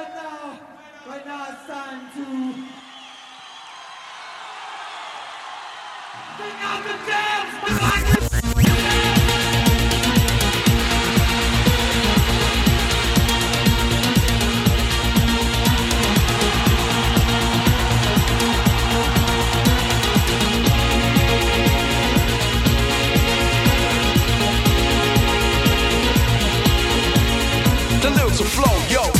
Right now, right now it's time to Bring out the dance, The lyrics will flow, yo,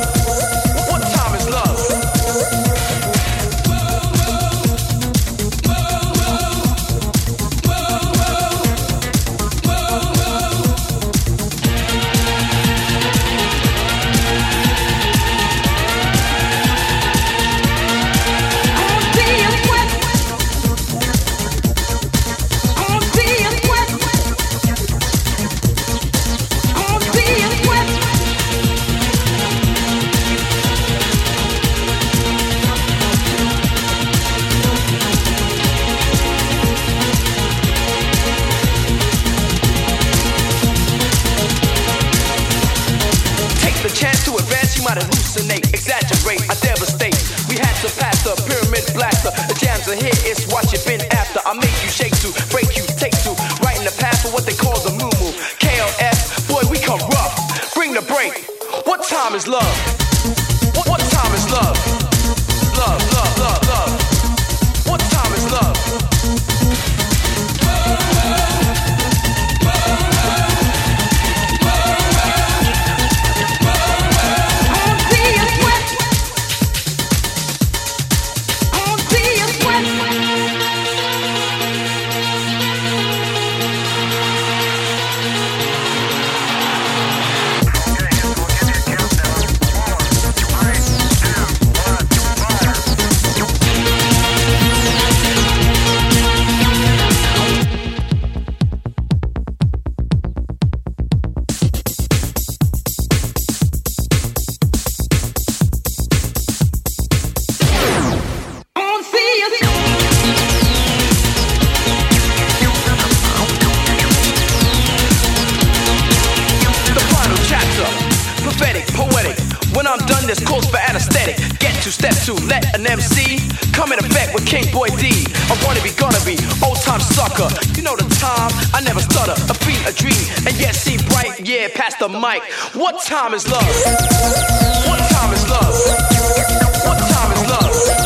Chance to advance, you might hallucinate, exaggerate, I devastate. We had to pass the pyramid blaster. The jams are here, it's what you've been after. I make you shake to, break you, take to, right in the path for what they call the Mu Mu. KLF, boy, we come rough. Bring the break. What time is love? What, what time is love? Love, love, love, love. What time is love? This calls for anesthetic. Get to step two, let an MC come in effect with King Boy D. I wanna be, gonna be, old time sucker. You know the time, I never stutter. A beat, a dream, and yet see bright. Yeah, pass the mic. What time is love? What time is love? What time is love?